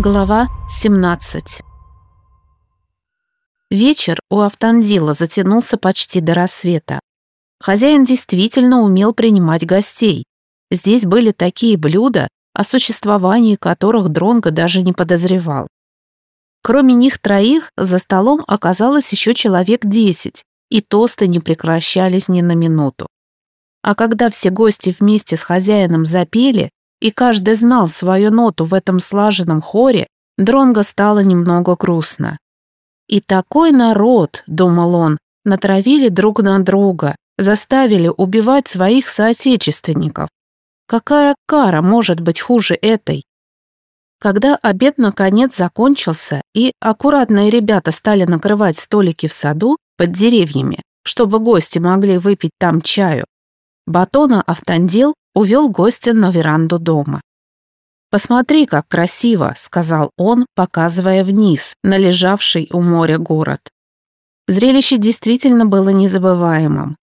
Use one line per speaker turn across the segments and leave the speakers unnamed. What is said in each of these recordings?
Глава 17 Вечер у Автандила затянулся почти до рассвета. Хозяин действительно умел принимать гостей. Здесь были такие блюда, о существовании которых Дронго даже не подозревал. Кроме них троих, за столом оказалось еще человек десять, и тосты не прекращались ни на минуту. А когда все гости вместе с хозяином запели, и каждый знал свою ноту в этом слаженном хоре, Дронго стало немного грустно. «И такой народ», — думал он, — натравили друг на друга, заставили убивать своих соотечественников. Какая кара может быть хуже этой? Когда обед наконец закончился и аккуратные ребята стали накрывать столики в саду под деревьями, чтобы гости могли выпить там чаю, Батона Автандил увел гостя на веранду дома. «Посмотри, как красиво», — сказал он, показывая вниз, на лежавший у моря город. Зрелище действительно было незабываемым.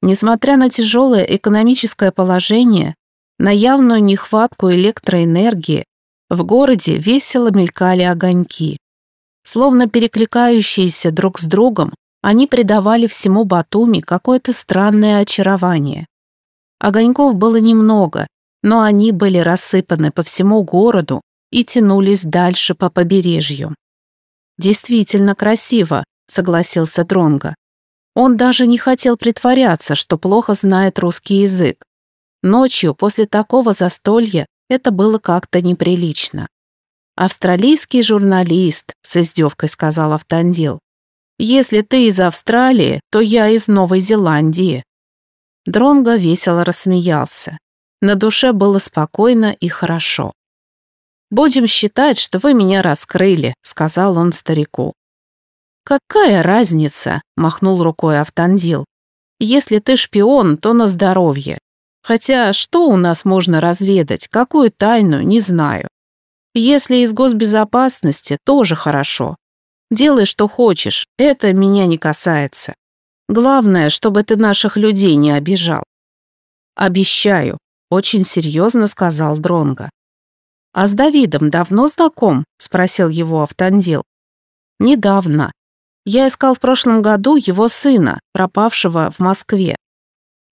Несмотря на тяжелое экономическое положение, на явную нехватку электроэнергии, в городе весело мелькали огоньки. Словно перекликающиеся друг с другом, они придавали всему Батуми какое-то странное очарование. Огоньков было немного, но они были рассыпаны по всему городу и тянулись дальше по побережью. «Действительно красиво», — согласился Дронго. Он даже не хотел притворяться, что плохо знает русский язык. Ночью после такого застолья это было как-то неприлично. «Австралийский журналист», — с издевкой сказал Автандил. «Если ты из Австралии, то я из Новой Зеландии». Дронго весело рассмеялся. На душе было спокойно и хорошо. «Будем считать, что вы меня раскрыли», — сказал он старику. «Какая разница?» — махнул рукой Автандил. «Если ты шпион, то на здоровье. Хотя что у нас можно разведать, какую тайну, не знаю. Если из госбезопасности, тоже хорошо. Делай, что хочешь, это меня не касается. Главное, чтобы ты наших людей не обижал. Обещаю, очень серьезно сказал Дронга. А с Давидом давно знаком? спросил его Автандил. Недавно. Я искал в прошлом году его сына, пропавшего в Москве.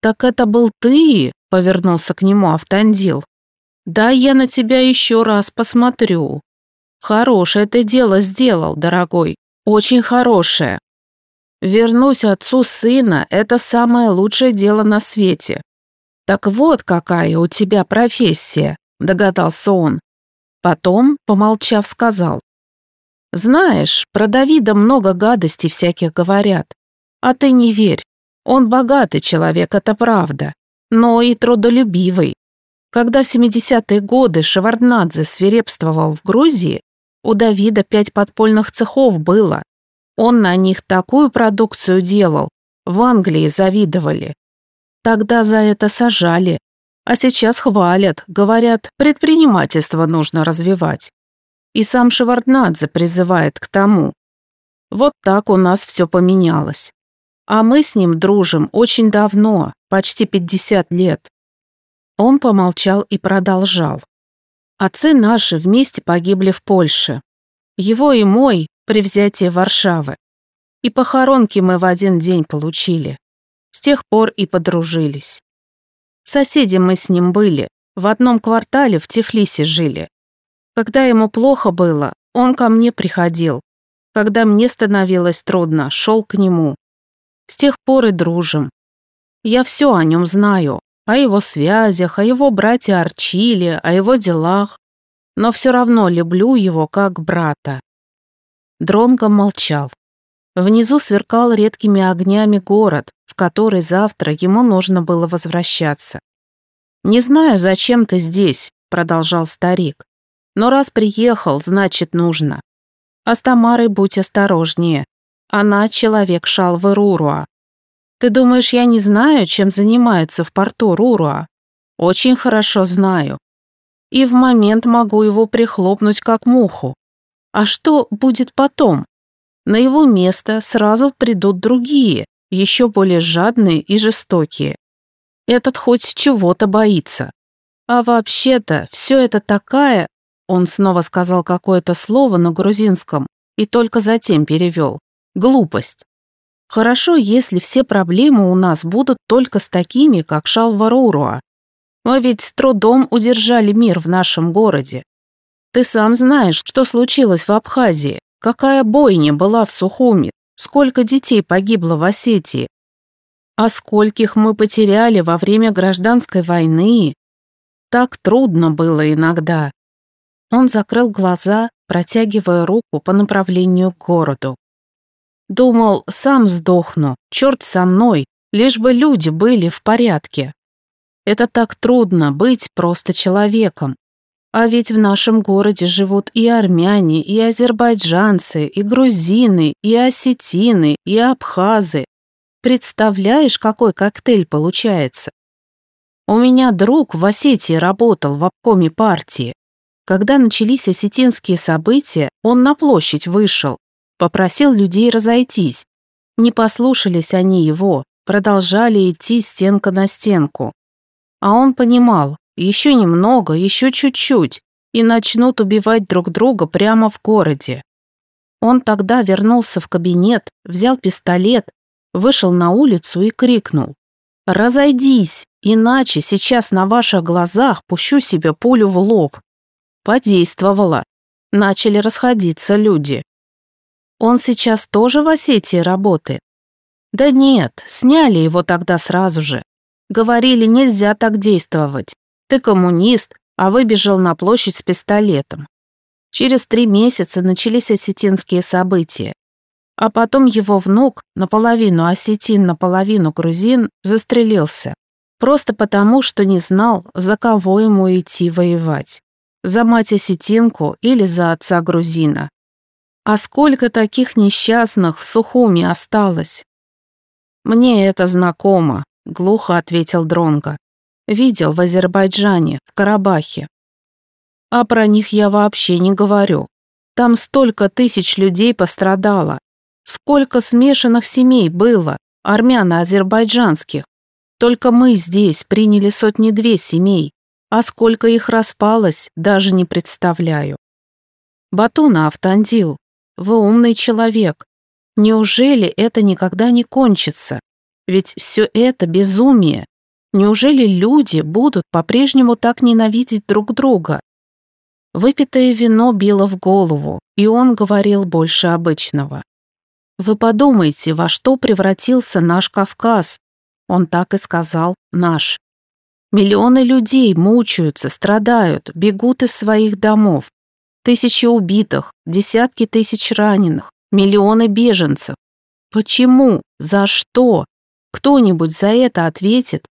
Так это был ты? повернулся к нему Автандил. Да, я на тебя еще раз посмотрю. Хорошее ты дело сделал, дорогой, очень хорошее. Вернусь отцу сына – это самое лучшее дело на свете. Так вот какая у тебя профессия, догадался он. Потом, помолчав, сказал. Знаешь, про Давида много гадостей всяких говорят. А ты не верь. Он богатый человек, это правда, но и трудолюбивый. Когда в 70-е годы Шеварднадзе свирепствовал в Грузии, у Давида пять подпольных цехов было, он на них такую продукцию делал, в Англии завидовали. Тогда за это сажали, а сейчас хвалят, говорят, предпринимательство нужно развивать. И сам Шеварднадзе призывает к тому. Вот так у нас все поменялось. А мы с ним дружим очень давно, почти 50 лет. Он помолчал и продолжал. Отцы наши вместе погибли в Польше. Его и мой при взятии Варшавы. И похоронки мы в один день получили. С тех пор и подружились. Соседи мы с ним были, в одном квартале в Тифлисе жили. Когда ему плохо было, он ко мне приходил. Когда мне становилось трудно, шел к нему. С тех пор и дружим. Я все о нем знаю, о его связях, о его брате Арчиле, о его делах, но все равно люблю его как брата. Дронго молчал. Внизу сверкал редкими огнями город, в который завтра ему нужно было возвращаться. «Не знаю, зачем ты здесь», — продолжал старик. «Но раз приехал, значит, нужно. А с Тамарой будь осторожнее. Она человек шалвы Руруа. Ты думаешь, я не знаю, чем занимаются в порту Руруа? Очень хорошо знаю. И в момент могу его прихлопнуть как муху. А что будет потом? На его место сразу придут другие, еще более жадные и жестокие. Этот хоть чего-то боится. А вообще-то все это такая... Он снова сказал какое-то слово на грузинском и только затем перевел. Глупость. Хорошо, если все проблемы у нас будут только с такими, как Шалваруруа. Мы ведь с трудом удержали мир в нашем городе. Ты сам знаешь, что случилось в Абхазии, какая бойня была в Сухуми, сколько детей погибло в Осетии. А скольких мы потеряли во время гражданской войны. Так трудно было иногда. Он закрыл глаза, протягивая руку по направлению к городу. Думал, сам сдохну, черт со мной, лишь бы люди были в порядке. Это так трудно быть просто человеком. А ведь в нашем городе живут и армяне, и азербайджанцы, и грузины, и осетины, и абхазы. Представляешь, какой коктейль получается? У меня друг в Осетии работал в обкоме партии. Когда начались осетинские события, он на площадь вышел, попросил людей разойтись. Не послушались они его, продолжали идти стенка на стенку. А он понимал, еще немного, еще чуть-чуть, и начнут убивать друг друга прямо в городе. Он тогда вернулся в кабинет, взял пистолет, вышел на улицу и крикнул. «Разойдись, иначе сейчас на ваших глазах пущу себе пулю в лоб». Подействовало. Начали расходиться люди. Он сейчас тоже в Осетии работает? Да нет, сняли его тогда сразу же. Говорили, нельзя так действовать. Ты коммунист, а выбежал на площадь с пистолетом. Через три месяца начались осетинские события. А потом его внук, наполовину осетин, наполовину грузин, застрелился. Просто потому, что не знал, за кого ему идти воевать. За мать осетинку или за отца грузина. А сколько таких несчастных в Сухуми осталось? Мне это знакомо, глухо ответил Дронга. Видел в Азербайджане, в Карабахе. А про них я вообще не говорю. Там столько тысяч людей пострадало. Сколько смешанных семей было, армяно-азербайджанских. Только мы здесь приняли сотни-две семей, а сколько их распалось, даже не представляю. Батуна Автандил, вы умный человек. Неужели это никогда не кончится? Ведь все это безумие. Неужели люди будут по-прежнему так ненавидеть друг друга? Выпитое вино било в голову, и он говорил больше обычного. Вы подумайте, во что превратился наш Кавказ. Он так и сказал «наш». Миллионы людей мучаются, страдают, бегут из своих домов. Тысячи убитых, десятки тысяч раненых, миллионы беженцев. Почему? За что? Кто-нибудь за это ответит?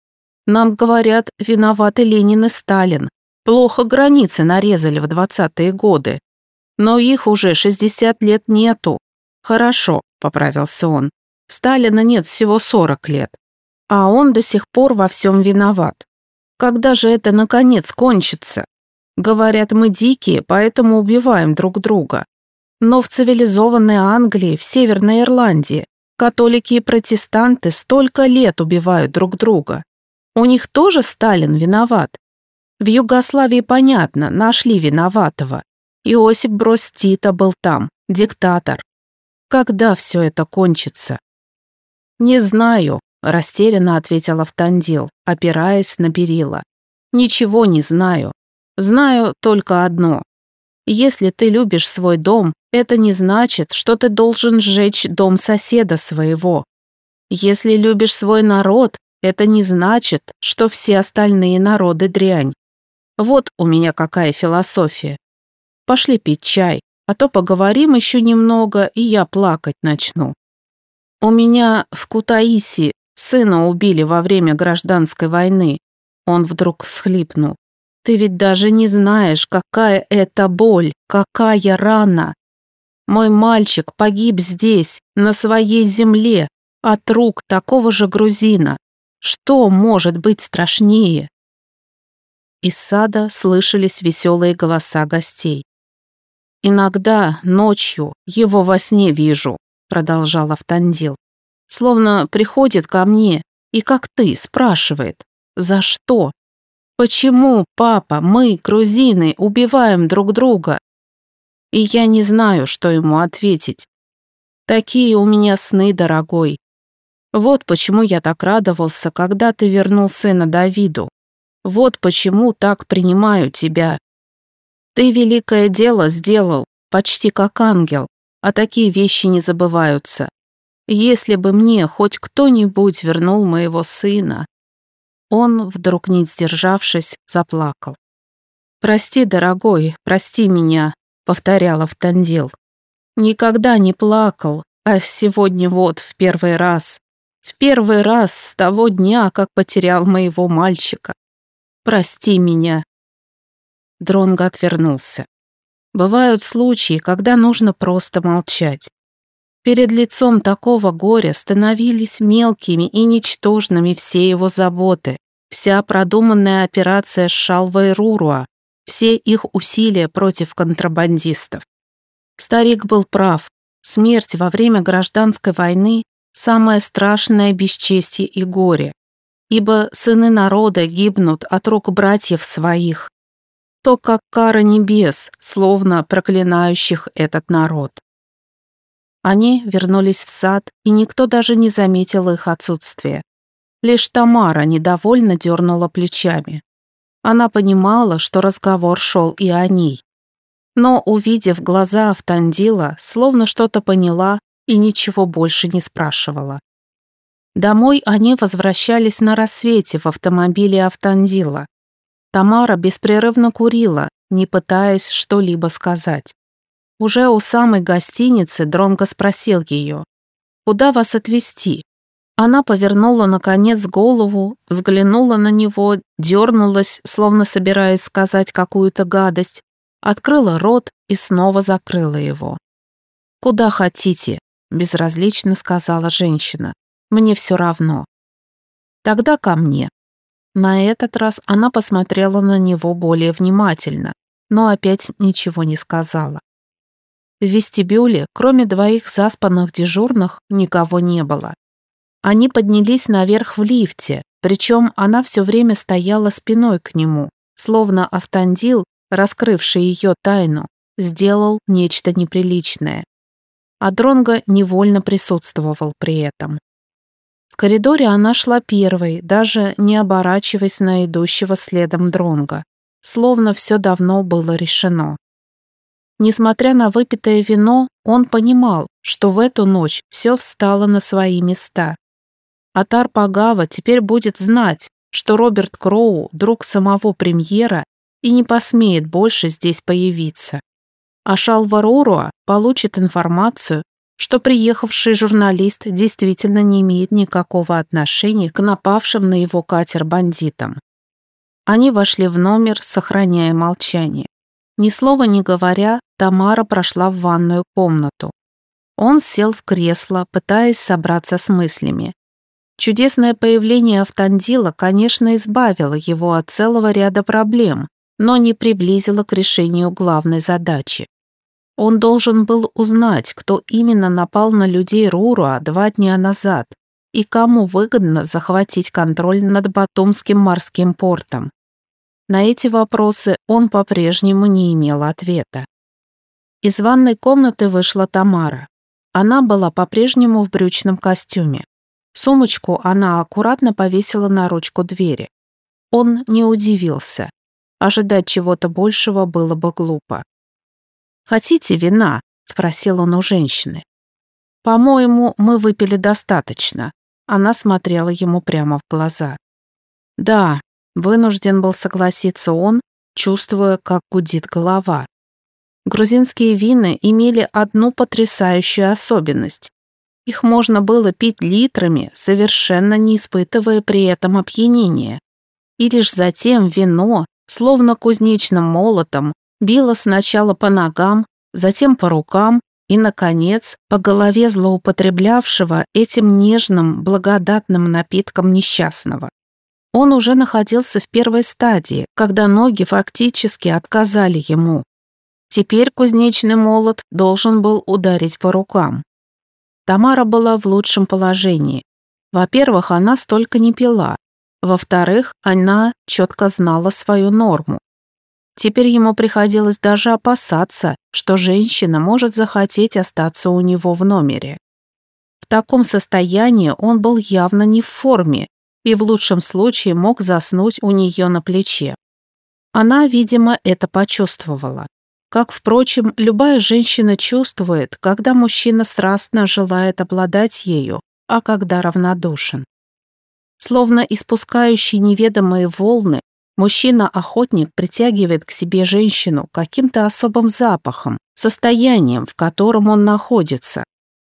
Нам говорят, виноваты Ленин и Сталин. Плохо границы нарезали в двадцатые годы. Но их уже 60 лет нету. Хорошо, поправился он. Сталина нет всего 40 лет. А он до сих пор во всем виноват. Когда же это наконец кончится? Говорят, мы дикие, поэтому убиваем друг друга. Но в цивилизованной Англии, в Северной Ирландии, Католики и протестанты столько лет убивают друг друга. У них тоже Сталин виноват. В Югославии понятно, нашли виноватого. Иосип Брос Тита был там, диктатор. Когда все это кончится? Не знаю, растерянно ответил Автандил, опираясь на перила. Ничего не знаю. Знаю только одно. Если ты любишь свой дом, это не значит, что ты должен сжечь дом соседа своего. Если любишь свой народ, это не значит, что все остальные народы дрянь. Вот у меня какая философия. Пошли пить чай, а то поговорим еще немного, и я плакать начну. У меня в Кутаиси сына убили во время гражданской войны. Он вдруг всхлипнул. Ты ведь даже не знаешь, какая это боль, какая рана. Мой мальчик погиб здесь, на своей земле, от рук такого же грузина. Что может быть страшнее? Из сада слышались веселые голоса гостей. «Иногда ночью его во сне вижу», — продолжал Автандил. «Словно приходит ко мне и, как ты, спрашивает, за что? Почему, папа, мы, грузины, убиваем друг друга? И я не знаю, что ему ответить. Такие у меня сны, дорогой. Вот почему я так радовался, когда ты вернул сына Давиду. Вот почему так принимаю тебя. Ты великое дело сделал, почти как ангел, а такие вещи не забываются. Если бы мне хоть кто-нибудь вернул моего сына, он, вдруг не сдержавшись, заплакал. «Прости, дорогой, прости меня», — повторял Автандил. «Никогда не плакал, а сегодня вот в первый раз. В первый раз с того дня, как потерял моего мальчика. Прости меня». Дронго отвернулся. Бывают случаи, когда нужно просто молчать. Перед лицом такого горя становились мелкими и ничтожными все его заботы, вся продуманная операция с Шалвой Руруа, все их усилия против контрабандистов. Старик был прав. Смерть во время гражданской войны – самое страшное бесчестие и горе, ибо сыны народа гибнут от рук братьев своих, то как кара небес, словно проклинающих этот народ. Они вернулись в сад, и никто даже не заметил их отсутствия. Лишь Тамара недовольно дернула плечами. Она понимала, что разговор шел и о ней. Но, увидев глаза Автандила, словно что-то поняла и ничего больше не спрашивала. Домой они возвращались на рассвете в автомобиле Автандила. Тамара беспрерывно курила, не пытаясь что-либо сказать. Уже у самой гостиницы Дронго спросил ее, «Куда вас отвезти?» Она повернула, наконец, голову, взглянула на него, дернулась, словно собираясь сказать какую-то гадость, открыла рот и снова закрыла его. «Куда хотите», — безразлично сказала женщина. «Мне все равно». «Тогда ко мне». На этот раз она посмотрела на него более внимательно, но опять ничего не сказала. В вестибюле, кроме двоих заспанных дежурных, никого не было. Они поднялись наверх в лифте, причем она все время стояла спиной к нему, словно Автандил, раскрывший ее тайну, сделал нечто неприличное. А Дронго невольно присутствовал при этом. В коридоре она шла первой, даже не оборачиваясь на идущего следом Дронга, словно все давно было решено. Несмотря на выпитое вино, он понимал, что в эту ночь все встало на свои места. Атар Пагава теперь будет знать, что Роберт Кроу – друг самого премьера и не посмеет больше здесь появиться. А Шалваруруа получит информацию, что приехавший журналист действительно не имеет никакого отношения к напавшим на его катер бандитам. Они вошли в номер, сохраняя молчание. Ни слова не говоря, Тамара прошла в ванную комнату. Он сел в кресло, пытаясь собраться с мыслями. Чудесное появление Автандила, конечно, избавило его от целого ряда проблем, но не приблизило к решению главной задачи. Он должен был узнать, кто именно напал на людей Руруа два дня назад и кому выгодно захватить контроль над Батумским морским портом. На эти вопросы он по-прежнему не имел ответа. Из ванной комнаты вышла Тамара. Она была по-прежнему в брючном костюме. Сумочку она аккуратно повесила на ручку двери. Он не удивился. Ожидать чего-то большего было бы глупо. «Хотите вина?» — спросил он у женщины. «По-моему, мы выпили достаточно». Она смотрела ему прямо в глаза. «Да, Вынужден был согласиться он, чувствуя, как гудит голова. Грузинские вина имели одну потрясающую особенность. Их можно было пить литрами, совершенно не испытывая при этом опьянения. И лишь затем вино, словно кузнечным молотом, било сначала по ногам, затем по рукам и, наконец, по голове злоупотреблявшего этим нежным, благодатным напитком несчастного. Он уже находился в первой стадии, когда ноги фактически отказали ему. Теперь кузнечный молот должен был ударить по рукам. Тамара была в лучшем положении. Во-первых, она столько не пила. Во-вторых, она четко знала свою норму. Теперь ему приходилось даже опасаться, что женщина может захотеть остаться у него в номере. В таком состоянии он был явно не в форме и в лучшем случае мог заснуть у нее на плече. Она, видимо, это почувствовала. Как, впрочем, любая женщина чувствует, когда мужчина страстно желает обладать ею, а когда равнодушен. Словно испускающий неведомые волны, Мужчина-охотник притягивает к себе женщину каким-то особым запахом, состоянием, в котором он находится,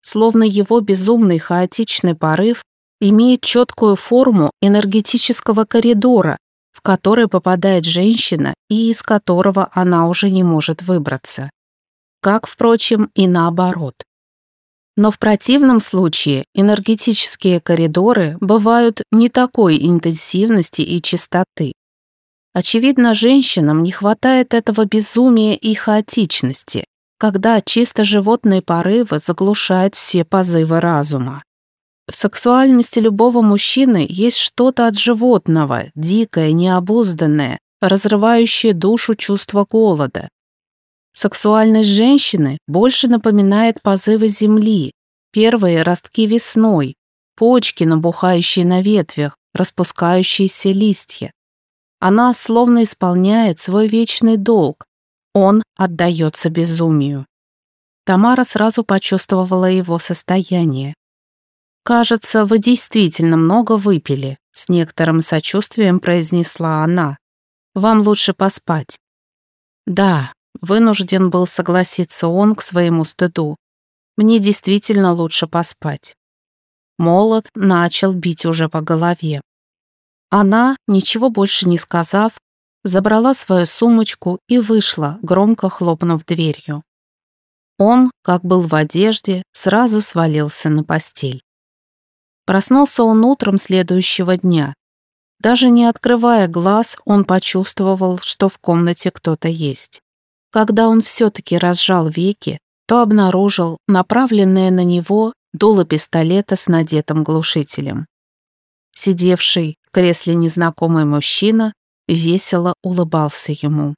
словно его безумный хаотичный порыв имеет четкую форму энергетического коридора, в который попадает женщина и из которого она уже не может выбраться. Как, впрочем, и наоборот. Но в противном случае энергетические коридоры бывают не такой интенсивности и частоты. Очевидно, женщинам не хватает этого безумия и хаотичности, когда чисто животные порывы заглушают все позывы разума. В сексуальности любого мужчины есть что-то от животного, дикое, необузданное, разрывающее душу чувство голода. Сексуальность женщины больше напоминает позывы земли, первые ростки весной, почки, набухающие на ветвях, распускающиеся листья. Она словно исполняет свой вечный долг. Он отдается безумию. Тамара сразу почувствовала его состояние. «Кажется, вы действительно много выпили», — с некоторым сочувствием произнесла она. «Вам лучше поспать». «Да», — вынужден был согласиться он к своему стыду. «Мне действительно лучше поспать». Молот начал бить уже по голове. Она, ничего больше не сказав, забрала свою сумочку и вышла, громко хлопнув дверью. Он, как был в одежде, сразу свалился на постель. Проснулся он утром следующего дня. Даже не открывая глаз, он почувствовал, что в комнате кто-то есть. Когда он все-таки разжал веки, то обнаружил направленное на него дуло пистолета с надетым глушителем. Сидевший в кресле незнакомый мужчина весело улыбался ему.